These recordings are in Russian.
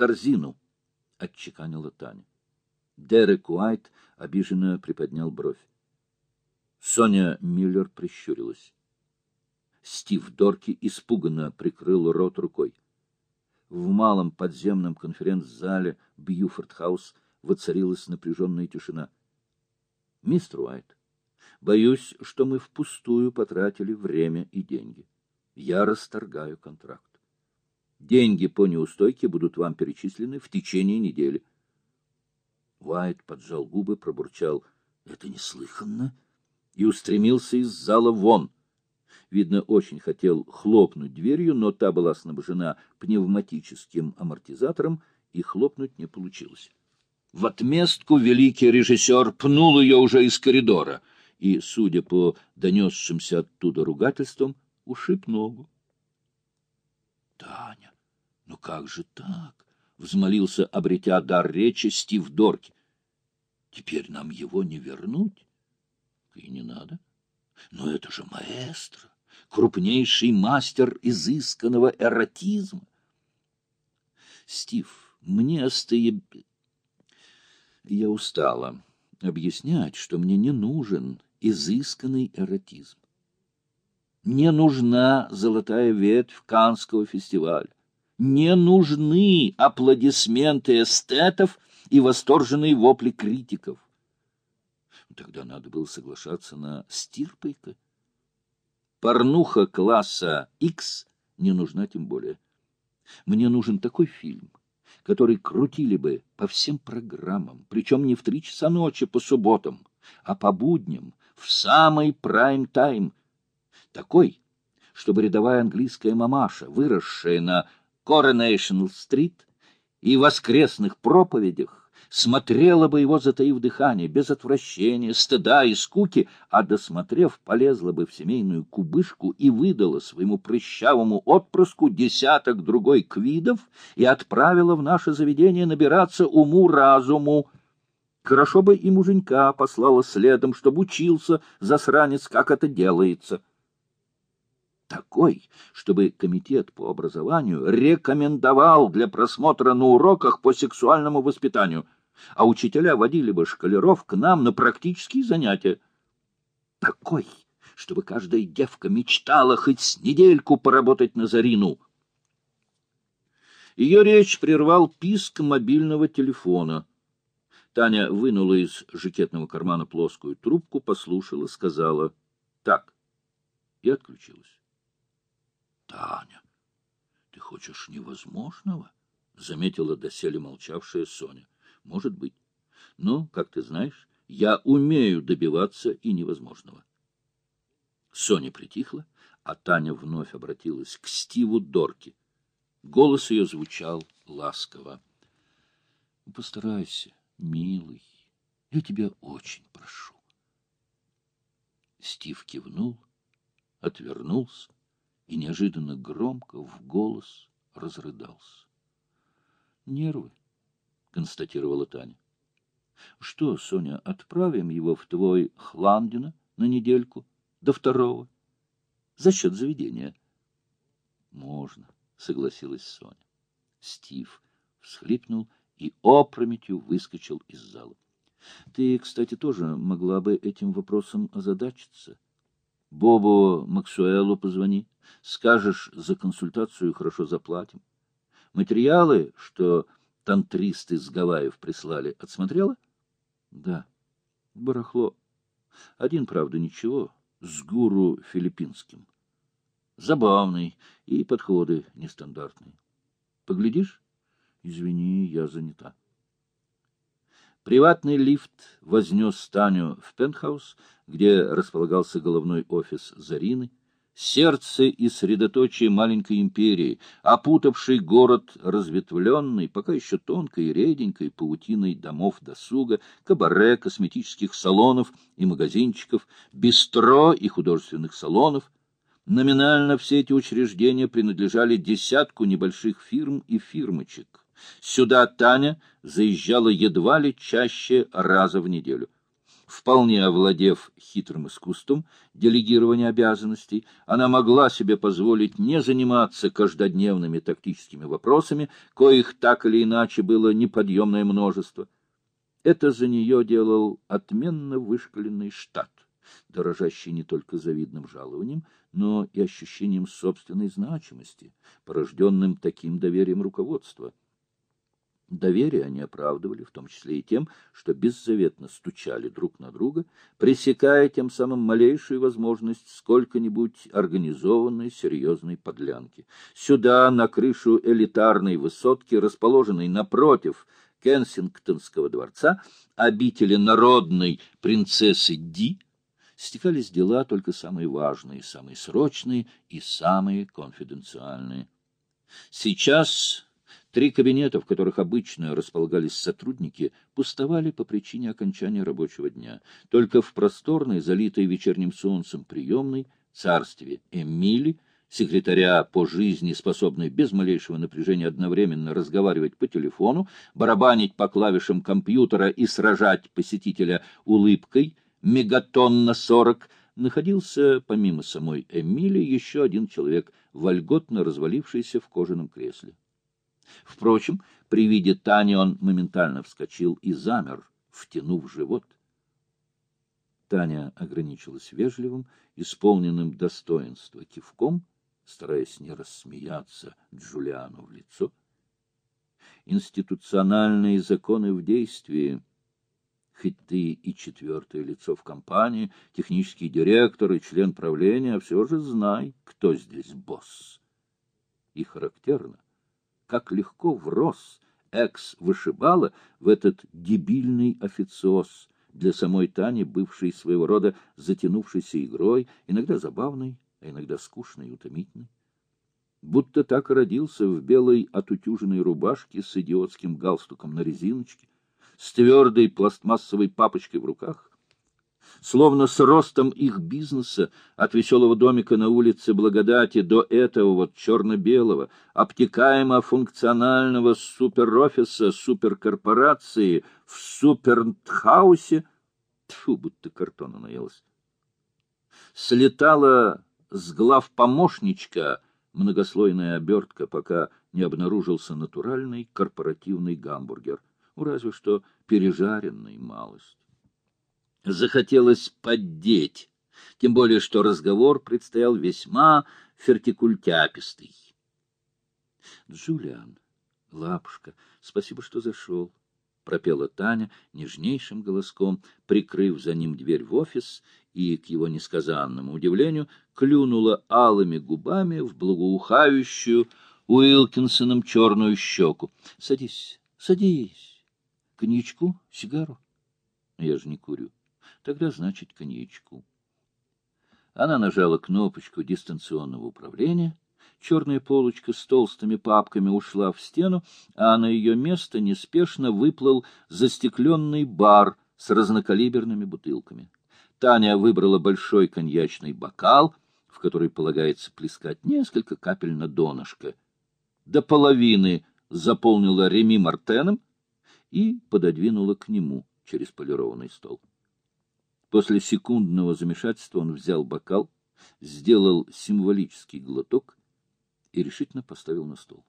корзину, — отчеканила Таня. Дерек Уайт обиженно приподнял бровь. Соня Миллер прищурилась. Стив Дорки испуганно прикрыл рот рукой. В малом подземном конференц-зале Бьюфорд-хаус воцарилась напряженная тишина. — Мистер Уайт, боюсь, что мы впустую потратили время и деньги. Я расторгаю контракт. Деньги по неустойке будут вам перечислены в течение недели. Уайт поджал губы, пробурчал «Это неслыханно!» и устремился из зала вон. Видно, очень хотел хлопнуть дверью, но та была снабжена пневматическим амортизатором, и хлопнуть не получилось. В отместку великий режиссер пнул ее уже из коридора и, судя по донесшимся оттуда ругательствам, ушиб ногу. — Таня, ну как же так? — взмолился, обретя дар речи, Стив Дорки. — Теперь нам его не вернуть? — И не надо. Но это же маэстро, крупнейший мастер изысканного эротизма. Стив, мне остые... Я устала объяснять, что мне не нужен изысканный эротизм. Не нужна золотая ветвь Канского фестиваля. Не нужны аплодисменты эстетов и восторженные вопли критиков. Тогда надо было соглашаться на стирпайка. Порнуха класса X не нужна тем более. Мне нужен такой фильм, который крутили бы по всем программам, причем не в три часа ночи по субботам, а по будням, в самый прайм-тайм, такой, чтобы рядовая английская мамаша, выросшая на Коронейшнл-стрит и воскресных проповедях, смотрела бы его, затаив дыхание, без отвращения, стыда и скуки, а, досмотрев, полезла бы в семейную кубышку и выдала своему прыщавому отпрыску десяток другой квидов и отправила в наше заведение набираться уму-разуму. Хорошо бы и муженька послала следом, чтобы учился, засранец, как это делается такой, чтобы комитет по образованию рекомендовал для просмотра на уроках по сексуальному воспитанию, а учителя водили бы школяров к нам на практические занятия. Такой, чтобы каждая девка мечтала хоть с недельку поработать на Зарину. Ее речь прервал писк мобильного телефона. Таня вынула из жакетного кармана плоскую трубку, послушала, сказала «так» и отключилась. Таня, ты хочешь невозможного? — заметила доселе молчавшая Соня. — Может быть. Но, как ты знаешь, я умею добиваться и невозможного. Соня притихла, а Таня вновь обратилась к Стиву Дорке. Голос ее звучал ласково. — Постарайся, милый, я тебя очень прошу. Стив кивнул, отвернулся и неожиданно громко в голос разрыдался. «Нервы», — констатировала Таня. «Что, Соня, отправим его в твой Хландина на недельку, до второго, за счет заведения?» «Можно», — согласилась Соня. Стив всхлипнул и опрометью выскочил из зала. «Ты, кстати, тоже могла бы этим вопросом озадачиться». Бобу Максуэлу позвони. Скажешь, за консультацию хорошо заплатим. Материалы, что тантристы с Гавайев прислали, отсмотрела? Да. Барахло. Один, правда, ничего, с гуру филиппинским. Забавный, и подходы нестандартные. Поглядишь? Извини, я занята. Приватный лифт вознес Таню в пентхаус, где располагался головной офис Зарины, сердце и средоточие маленькой империи, опутавший город разветвленной, пока еще тонкой и реденькой паутиной домов досуга, кабаре, косметических салонов и магазинчиков, бистро и художественных салонов. Номинально все эти учреждения принадлежали десятку небольших фирм и фирмочек. Сюда Таня заезжала едва ли чаще раза в неделю. Вполне овладев хитрым искусством делегирования обязанностей, она могла себе позволить не заниматься каждодневными тактическими вопросами, коих так или иначе было неподъемное множество. Это за нее делал отменно вышкаленный штат, дорожащий не только завидным жалованием, но и ощущением собственной значимости, порожденным таким доверием руководства. Доверие они оправдывали, в том числе и тем, что беззаветно стучали друг на друга, пресекая тем самым малейшую возможность сколько-нибудь организованной серьезной подлянки. Сюда, на крышу элитарной высотки, расположенной напротив Кенсингтонского дворца, обители народной принцессы Ди, стекались дела только самые важные, самые срочные и самые конфиденциальные. Сейчас Три кабинета, в которых обычно располагались сотрудники, пустовали по причине окончания рабочего дня. Только в просторной, залитой вечерним солнцем приемной, царстве Эмили, секретаря по жизни, способной без малейшего напряжения одновременно разговаривать по телефону, барабанить по клавишам компьютера и сражать посетителя улыбкой, мегатон на сорок, находился, помимо самой Эмили, еще один человек, вольготно развалившийся в кожаном кресле. Впрочем, при виде Тани он моментально вскочил и замер, втянув живот. Таня ограничилась вежливым, исполненным достоинства кивком, стараясь не рассмеяться Джулиану в лицо. Институциональные законы в действии. Хоть ты и четвертое лицо в компании, технический директор и член правления, все же знай, кто здесь босс. И характерно, как легко врос экс-вышибала в этот дебильный официоз, для самой Тани, бывшей своего рода затянувшейся игрой, иногда забавной, а иногда скучной и утомительной. Будто так родился в белой отутюженной рубашке с идиотским галстуком на резиночке, с твердой пластмассовой папочкой в руках, словно с ростом их бизнеса от веселого домика на улице Благодати до этого вот черно-белого, обтекаемо-функционального суперофиса, суперкорпорации в суперхаусе, тьфу, будто картона наелась, слетала с глав помощничка многослойная обертка, пока не обнаружился натуральный корпоративный гамбургер, ну, разве что пережаренный малость захотелось поддеть, тем более что разговор предстоял весьма фертикультяпистый. — Джулиан, лапушка, спасибо, что зашел, — пропела Таня нежнейшим голоском, прикрыв за ним дверь в офис, и, к его несказанному удивлению, клюнула алыми губами в благоухающую Уилкинсоном черную щеку. — Садись, садись. Коньячку, сигару? Я же не курю. Тогда, значит, коньячку. Она нажала кнопочку дистанционного управления. Черная полочка с толстыми папками ушла в стену, а на ее место неспешно выплыл застекленный бар с разнокалиберными бутылками. Таня выбрала большой коньячный бокал, в который полагается плескать несколько капель на донышко. До половины заполнила Реми Мартеном и пододвинула к нему через полированный стол. После секундного замешательства он взял бокал, сделал символический глоток и решительно поставил на стол.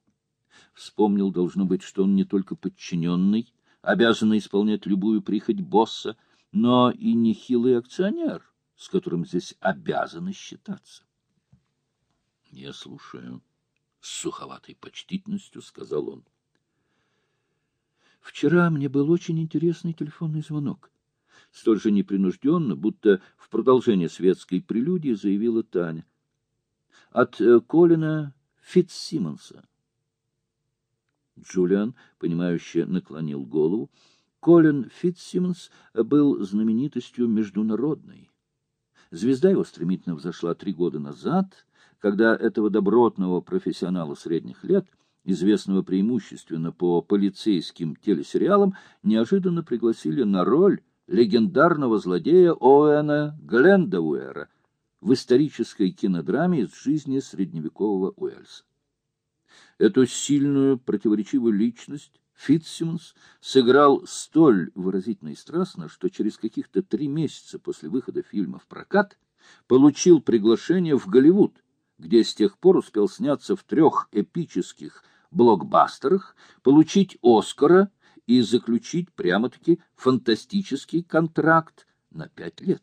Вспомнил, должно быть, что он не только подчиненный, обязанный исполнять любую прихоть босса, но и нехилый акционер, с которым здесь обязаны считаться. — Я слушаю, — с суховатой почтительностью сказал он. — Вчера мне был очень интересный телефонный звонок столь же непринужденно, будто в продолжение светской прелюдии заявила Таня. От э, Колина Фитцсимонса. Джулиан, понимающе наклонил голову. Колин Фитцсимонс был знаменитостью международной. Звезда его стремительно взошла три года назад, когда этого добротного профессионала средних лет, известного преимущественно по полицейским телесериалам, неожиданно пригласили на роль легендарного злодея Оуэна Глендауэра в исторической кинодраме из жизни средневекового Уэльса. Эту сильную, противоречивую личность Фитсимонс сыграл столь выразительно и страстно, что через каких-то три месяца после выхода фильма в прокат получил приглашение в Голливуд, где с тех пор успел сняться в трех эпических блокбастерах, получить Оскара и заключить прямо-таки фантастический контракт на пять лет.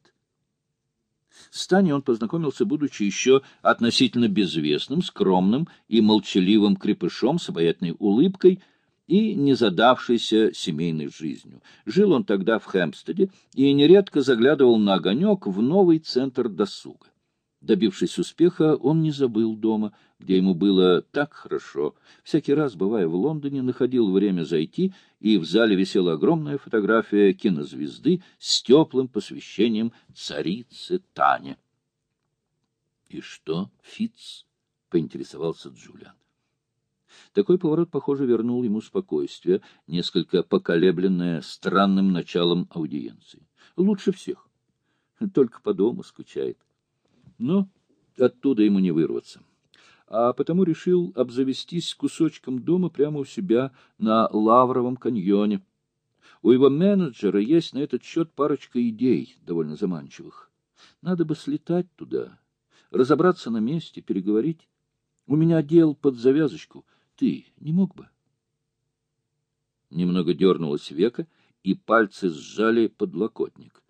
С Таней он познакомился, будучи еще относительно безвестным, скромным и молчаливым крепышом с обаятельной улыбкой и незадавшейся семейной жизнью. Жил он тогда в Хэмпстеде и нередко заглядывал на огонек в новый центр досуга. Добившись успеха, он не забыл дома, где ему было так хорошо. Всякий раз, бывая в Лондоне, находил время зайти, и в зале висела огромная фотография кинозвезды с теплым посвящением царицы Тане. — И что, Фиц? — поинтересовался Джулиан. Такой поворот, похоже, вернул ему спокойствие, несколько поколебленное странным началом аудиенции. Лучше всех. Только по дому скучает но оттуда ему не вырваться. А потому решил обзавестись кусочком дома прямо у себя на Лавровом каньоне. У его менеджера есть на этот счет парочка идей, довольно заманчивых. Надо бы слетать туда, разобраться на месте, переговорить. У меня дел под завязочку. Ты не мог бы? Немного дернулось века, и пальцы сжали подлокотник.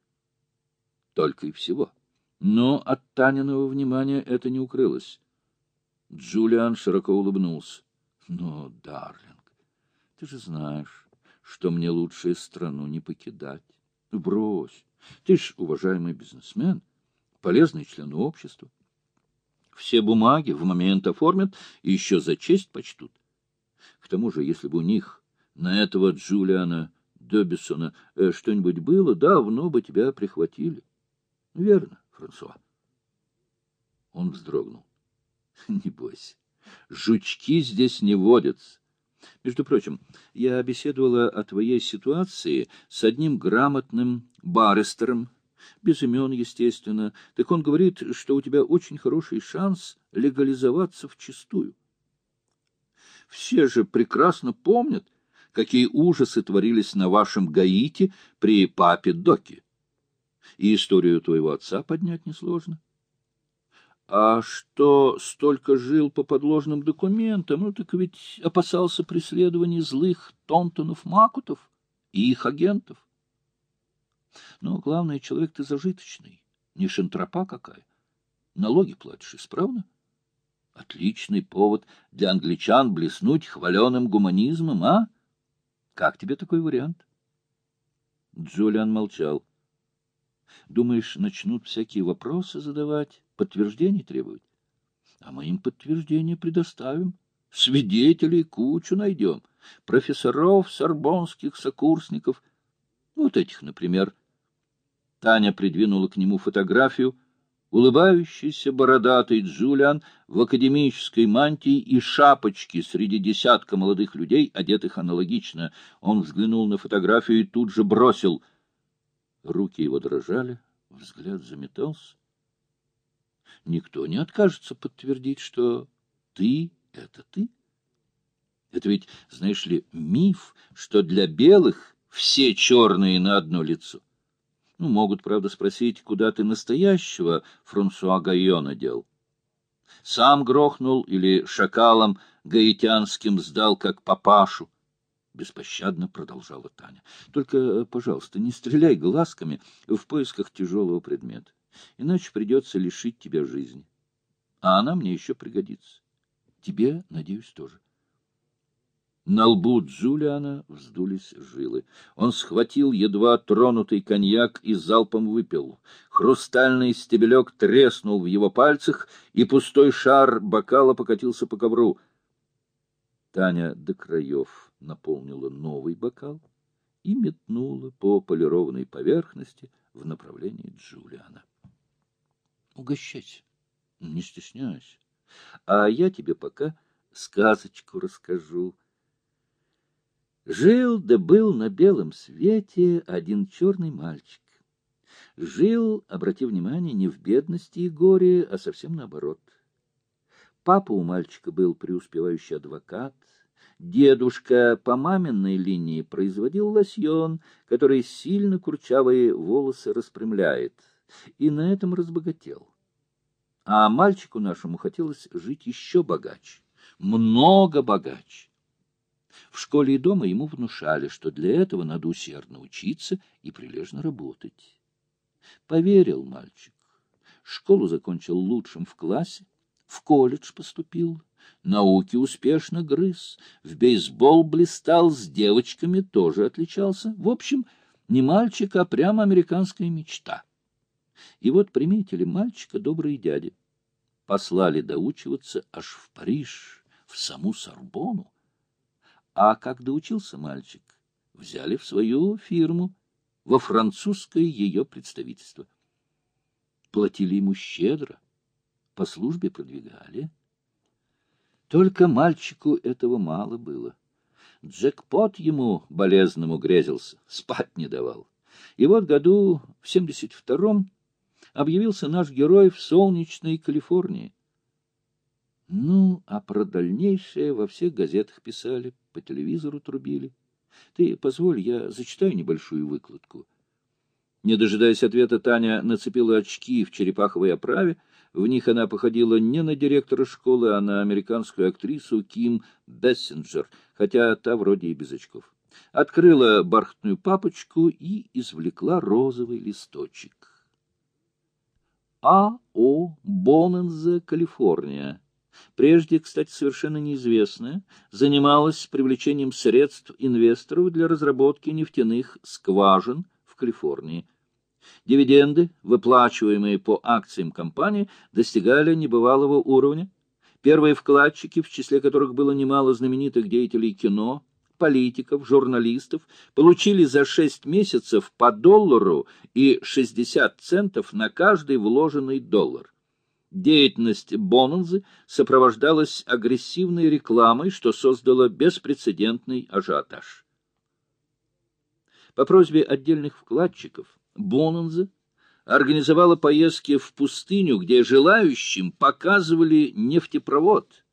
Только и всего. — но от Таниного внимания это не укрылось. Джулиан широко улыбнулся. — Но, Дарлинг, ты же знаешь, что мне лучше страну не покидать. Брось, ты ж уважаемый бизнесмен, полезный член общества. Все бумаги в момент оформят и еще за честь почтут. К тому же, если бы у них на этого Джулиана Добисона э, что-нибудь было, давно бы тебя прихватили. Верно. Франсуа. Он вздрогнул. — Не бойся. Жучки здесь не водятся. Между прочим, я беседовала о твоей ситуации с одним грамотным баристером, без имен, естественно. Так он говорит, что у тебя очень хороший шанс легализоваться в чистую. Все же прекрасно помнят, какие ужасы творились на вашем Гаити при папе Доке и историю твоего отца поднять несложно. А что столько жил по подложным документам, ну так ведь опасался преследования злых Тонтонов-Макутов и их агентов. Но главное, человек ты зажиточный, не шантропа какая. Налоги платишь исправно. Отличный повод для англичан блеснуть хваленым гуманизмом, а? Как тебе такой вариант? Джулиан молчал. Думаешь, начнут всякие вопросы задавать, подтверждений требовать? А мы им подтверждение предоставим. Свидетелей кучу найдем. Профессоров, сорбонских сокурсников. Вот этих, например. Таня придвинула к нему фотографию. Улыбающийся бородатый Джулиан в академической мантии и шапочке среди десятка молодых людей, одетых аналогично. Он взглянул на фотографию и тут же бросил — Руки его дрожали, взгляд заметался. Никто не откажется подтвердить, что ты — это ты. Это ведь, знаешь ли, миф, что для белых все черные на одно лицо. Ну, могут, правда, спросить, куда ты настоящего Франсуа Гайона дел. Сам грохнул или шакалом гаитянским сдал, как папашу беспощадно продолжала Таня. — Только, пожалуйста, не стреляй глазками в поисках тяжелого предмета, иначе придется лишить тебя жизни. А она мне еще пригодится. Тебе, надеюсь, тоже. На лбу Джулиана вздулись жилы. Он схватил едва тронутый коньяк и залпом выпил. Хрустальный стебелек треснул в его пальцах, и пустой шар бокала покатился по ковру. Таня до краев наполнила новый бокал и метнула по полированной поверхности в направлении Джулиана. — Угощайся, не стесняйся. А я тебе пока сказочку расскажу. Жил да был на белом свете один черный мальчик. Жил, обрати внимание, не в бедности и горе, а совсем наоборот. Папа у мальчика был преуспевающий адвокат, Дедушка по маминой линии производил лосьон, который сильно курчавые волосы распрямляет, и на этом разбогател. А мальчику нашему хотелось жить еще богаче, много богаче. В школе и дома ему внушали, что для этого надо усердно учиться и прилежно работать. Поверил мальчик. Школу закончил лучшим в классе, в колледж поступил, науки успешно грыз, в бейсбол блистал, с девочками тоже отличался. В общем, не мальчик, а прямо американская мечта. И вот приметили мальчика добрые дяди. Послали доучиваться аж в Париж, в саму Сорбону. А как доучился мальчик, взяли в свою фирму, во французское ее представительство. Платили ему щедро, по службе продвигали. Только мальчику этого мало было. Джекпот ему болезному грезился, спать не давал. И вот году в 72-м объявился наш герой в солнечной Калифорнии. Ну, а про дальнейшее во всех газетах писали, по телевизору трубили. Ты позволь, я зачитаю небольшую выкладку. Не дожидаясь ответа, Таня нацепила очки в черепаховой оправе. В них она походила не на директора школы, а на американскую актрису Ким Бессенджер, хотя та вроде и без очков. Открыла бархатную папочку и извлекла розовый листочек. А.О. Бонензе, Калифорния прежде, кстати, совершенно неизвестная, занималась привлечением средств инвесторов для разработки нефтяных скважин в Калифорнии. Дивиденды, выплачиваемые по акциям компании, достигали небывалого уровня. Первые вкладчики, в числе которых было немало знаменитых деятелей кино, политиков, журналистов, получили за шесть месяцев по доллару и 60 центов на каждый вложенный доллар. Деятельность Бонанзы сопровождалась агрессивной рекламой, что создало беспрецедентный ажиотаж. По просьбе отдельных вкладчиков Бонанза организовала поездки в пустыню, где желающим показывали нефтепровод.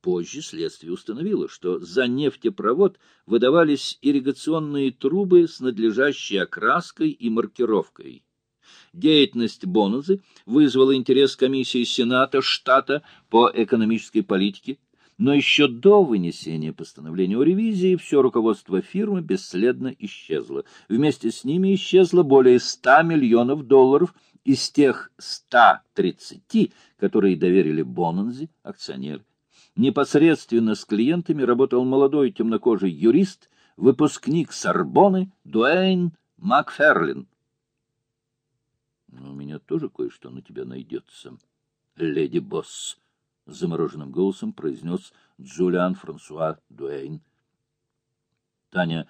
Позже следствие установило, что за нефтепровод выдавались ирригационные трубы с надлежащей окраской и маркировкой. Деятельность Бонузы вызвала интерес комиссии Сената штата по экономической политике, но еще до вынесения постановления о ревизии все руководство фирмы бесследно исчезло. Вместе с ними исчезло более 100 миллионов долларов из тех 130, которые доверили Бонанзе акционеры. Непосредственно с клиентами работал молодой темнокожий юрист, выпускник Сорбоны Дуэйн Макферлин. У меня тоже кое-что на тебя найдется, леди Босс, — замороженным голосом произнес Джулиан Франсуа Дуэйн. Таня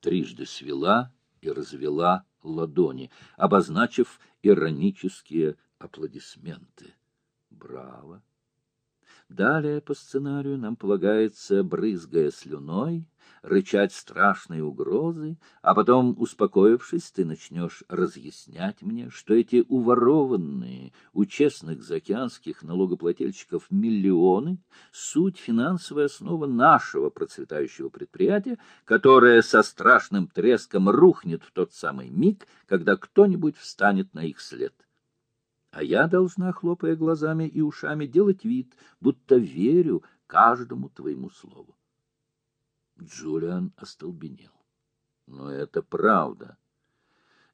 трижды свела и развела ладони, обозначив иронические аплодисменты. Браво! Далее по сценарию нам полагается, брызгая слюной, рычать страшные угрозы, а потом, успокоившись, ты начнешь разъяснять мне, что эти уворованные у честных заокеанских налогоплательщиков миллионы — суть финансовая основа нашего процветающего предприятия, которое со страшным треском рухнет в тот самый миг, когда кто-нибудь встанет на их след а я должна, хлопая глазами и ушами, делать вид, будто верю каждому твоему слову. Джулиан остолбенел. Но это правда.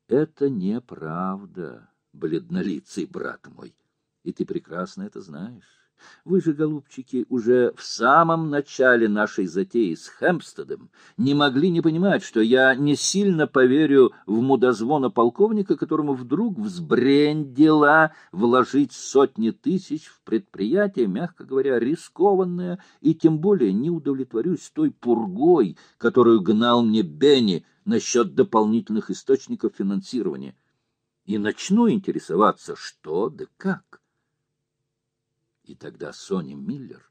Это неправда, бледнолицый брат мой, и ты прекрасно это знаешь. Вы же, голубчики, уже в самом начале нашей затеи с Хэмпстедом не могли не понимать, что я не сильно поверю в мудозвона полковника, которому вдруг взбрендила вложить сотни тысяч в предприятие, мягко говоря, рискованное, и тем более не удовлетворюсь той пургой, которую гнал мне Бенни насчет дополнительных источников финансирования. И начну интересоваться, что да как. И тогда Сони Миллер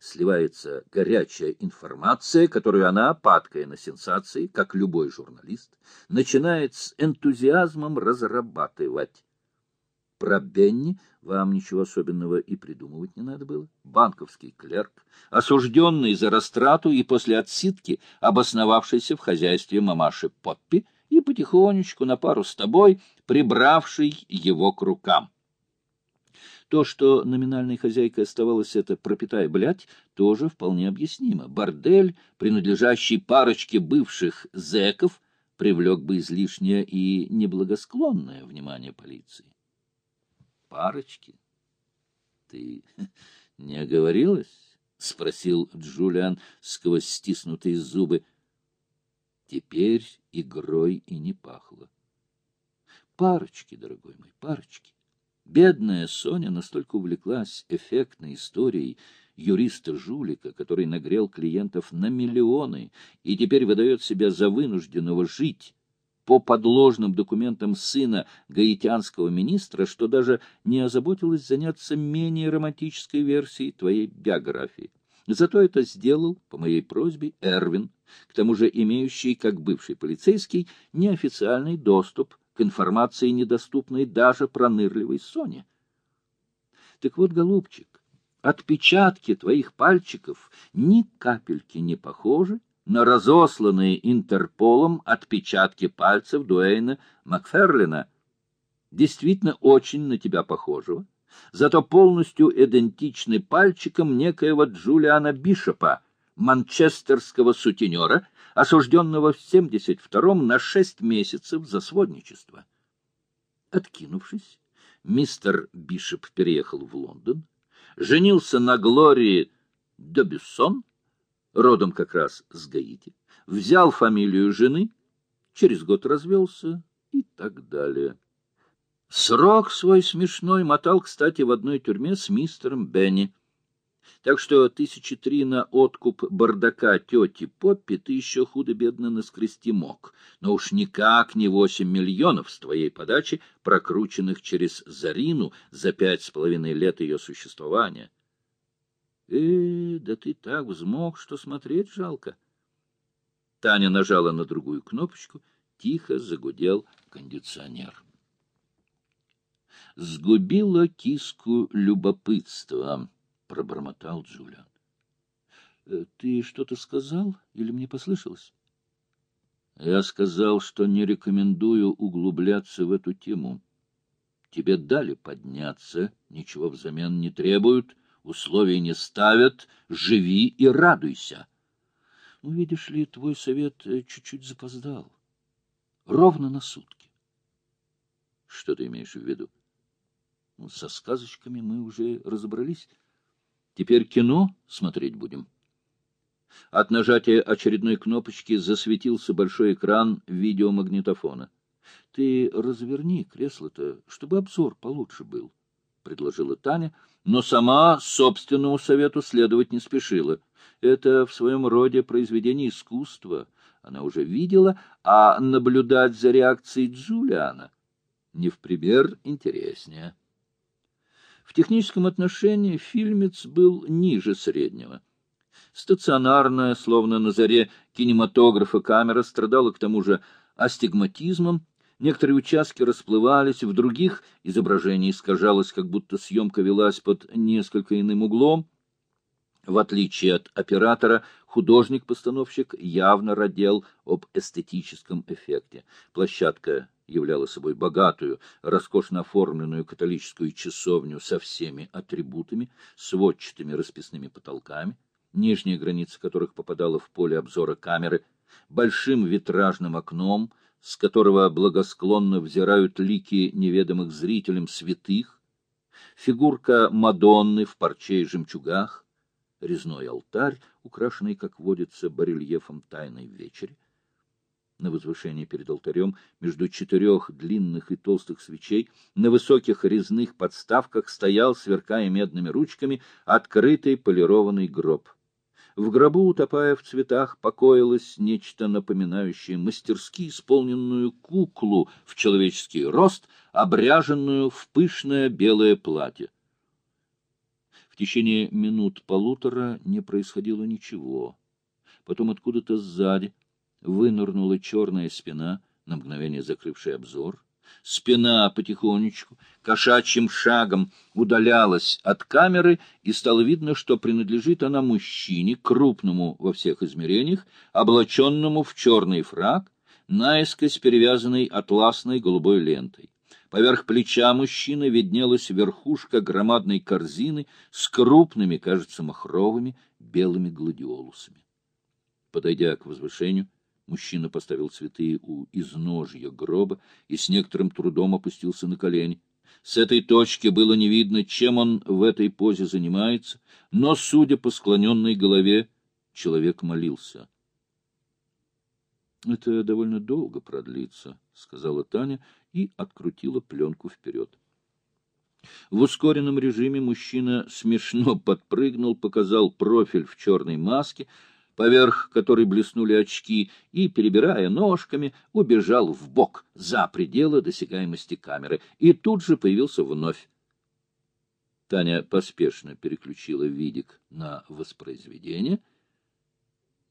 сливается горячая информация, которую она, падкая на сенсации, как любой журналист, начинает с энтузиазмом разрабатывать. Про Бенни вам ничего особенного и придумывать не надо было. Банковский клерк, осужденный за растрату и после отсидки, обосновавшийся в хозяйстве мамаши Поппи и потихонечку на пару с тобой, прибравший его к рукам. То, что номинальной хозяйкой оставалась эта пропитая блядь, тоже вполне объяснимо. Бордель, принадлежащий парочке бывших зэков, привлек бы излишнее и неблагосклонное внимание полиции парочки. — Ты не оговорилась? — спросил Джулиан сквозь стиснутые зубы. Теперь игрой и не пахло. Парочки, дорогой мой, парочки. Бедная Соня настолько увлеклась эффектной историей юриста-жулика, который нагрел клиентов на миллионы и теперь выдает себя за вынужденного жить по подложным документам сына гаитянского министра, что даже не озаботилась заняться менее романтической версией твоей биографии. Зато это сделал, по моей просьбе, Эрвин, к тому же имеющий, как бывший полицейский, неофициальный доступ к информации, недоступной даже пронырливой Соне. Так вот, голубчик, отпечатки твоих пальчиков ни капельки не похожи на разосланные Интерполом отпечатки пальцев Дуэйна Макферлина, действительно очень на тебя похожего, зато полностью идентичны пальчикам некоего Джулиана Бишопа, манчестерского сутенера, осужденного в 72-м на шесть месяцев за сводничество. Откинувшись, мистер Бишоп переехал в Лондон, женился на Глории Добюссон, родом как раз с Гаити, взял фамилию жены, через год развелся и так далее. Срок свой смешной мотал, кстати, в одной тюрьме с мистером Бенни. Так что тысячи три на откуп бардака тети Поппи ты еще худо-бедно наскрести мог, но уж никак не восемь миллионов с твоей подачи, прокрученных через Зарину за пять с половиной лет ее существования. Э, да ты так взмок, что смотреть жалко. Таня нажала на другую кнопочку, тихо загудел кондиционер. Сгубило киску любопытство, пробормотал Джулиан. Э, ты что-то сказал или мне послышалось? Я сказал, что не рекомендую углубляться в эту тему. Тебе дали подняться, ничего взамен не требуют, условий не ставят, живи и радуйся. Ну, видишь ли, твой совет э, чуть-чуть запоздал. Ровно на сутки. Что ты имеешь в виду? Ну, со сказочками мы уже разобрались. Теперь кино смотреть будем. От нажатия очередной кнопочки засветился большой экран видеомагнитофона. Ты разверни кресло-то, чтобы обзор получше был, — предложила Таня, — но сама собственному совету следовать не спешила. Это в своем роде произведение искусства. Она уже видела, а наблюдать за реакцией Джулиана не в пример интереснее. В техническом отношении фильмец был ниже среднего. Стационарная, словно на заре кинематографа камера, страдала к тому же астигматизмом, Некоторые участки расплывались, в других изображение искажалось, как будто съемка велась под несколько иным углом. В отличие от оператора, художник-постановщик явно родил об эстетическом эффекте. Площадка являла собой богатую, роскошно оформленную католическую часовню со всеми атрибутами, сводчатыми расписными потолками, нижняя граница которых попадала в поле обзора камеры, большим витражным окном — с которого благосклонно взирают лики неведомых зрителям святых, фигурка Мадонны в парче и жемчугах, резной алтарь, украшенный, как водится, барельефом тайной вечери. На возвышении перед алтарем, между четырех длинных и толстых свечей, на высоких резных подставках стоял, сверкая медными ручками, открытый полированный гроб — в гробу, утопая в цветах, покоилось нечто напоминающее мастерски исполненную куклу в человеческий рост, обряженную в пышное белое платье. В течение минут полутора не происходило ничего. Потом откуда-то сзади вынырнула черная спина, на мгновение закрывшая обзор. Спина потихонечку, кошачьим шагом удалялась от камеры, и стало видно, что принадлежит она мужчине, крупному во всех измерениях, облаченному в черный фраг, наискось перевязанный атласной голубой лентой. Поверх плеча мужчины виднелась верхушка громадной корзины с крупными, кажется, махровыми белыми гладиолусами. Подойдя к возвышению, мужчина поставил цветы у изножья гроба и с некоторым трудом опустился на колени. С этой точки было не видно, чем он в этой позе занимается, но, судя по склоненной голове, человек молился. — Это довольно долго продлится, — сказала Таня и открутила пленку вперед. В ускоренном режиме мужчина смешно подпрыгнул, показал профиль в черной маске, поверх которой блеснули очки, и, перебирая ножками, убежал в бок за пределы досягаемости камеры, и тут же появился вновь. Таня поспешно переключила видик на воспроизведение.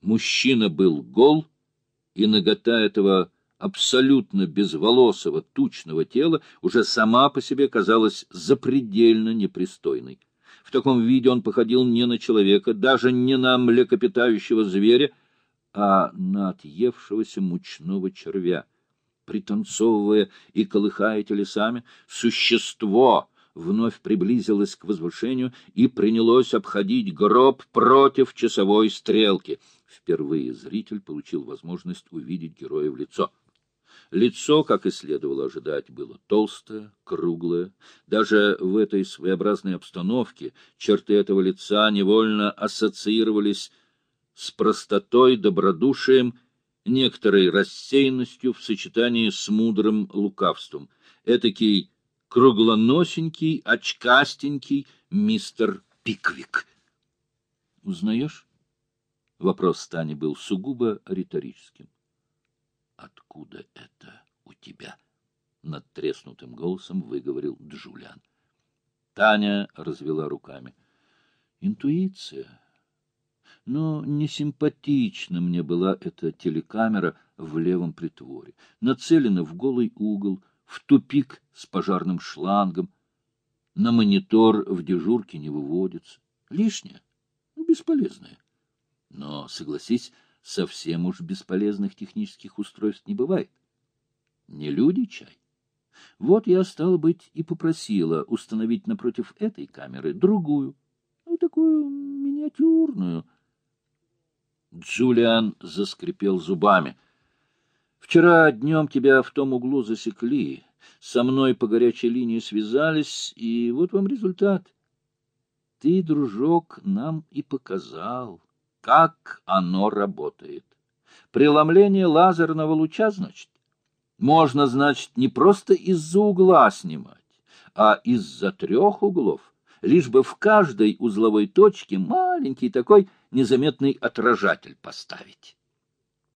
Мужчина был гол, и нагота этого абсолютно безволосого, тучного тела уже сама по себе казалась запредельно непристойной. В таком виде он походил не на человека, даже не на млекопитающего зверя, а на отъевшегося мучного червя. Пританцовывая и колыхая телесами, существо вновь приблизилось к возвышению и принялось обходить гроб против часовой стрелки — Впервые зритель получил возможность увидеть героя в лицо. Лицо, как и следовало ожидать, было толстое, круглое. Даже в этой своеобразной обстановке черты этого лица невольно ассоциировались с простотой, добродушием, некоторой рассеянностью в сочетании с мудрым лукавством. Этакий круглоносенький, очкастенький мистер Пиквик. Узнаешь? Вопрос Тани был сугубо риторическим. «Откуда это у тебя?» — над треснутым голосом выговорил Джулиан. Таня развела руками. «Интуиция. Но не симпатична мне была эта телекамера в левом притворе. Нацелена в голый угол, в тупик с пожарным шлангом. На монитор в дежурке не выводится. Лишнее, бесполезное. Но, согласись, совсем уж бесполезных технических устройств не бывает. Не люди чай. Вот я, стало быть, и попросила установить напротив этой камеры другую, ну, такую миниатюрную. Джулиан заскрипел зубами. Вчера днем тебя в том углу засекли, со мной по горячей линии связались, и вот вам результат. Ты, дружок, нам и показал как оно работает. Преломление лазерного луча, значит? Можно, значит, не просто из-за угла снимать, а из-за трех углов, лишь бы в каждой узловой точке маленький такой незаметный отражатель поставить.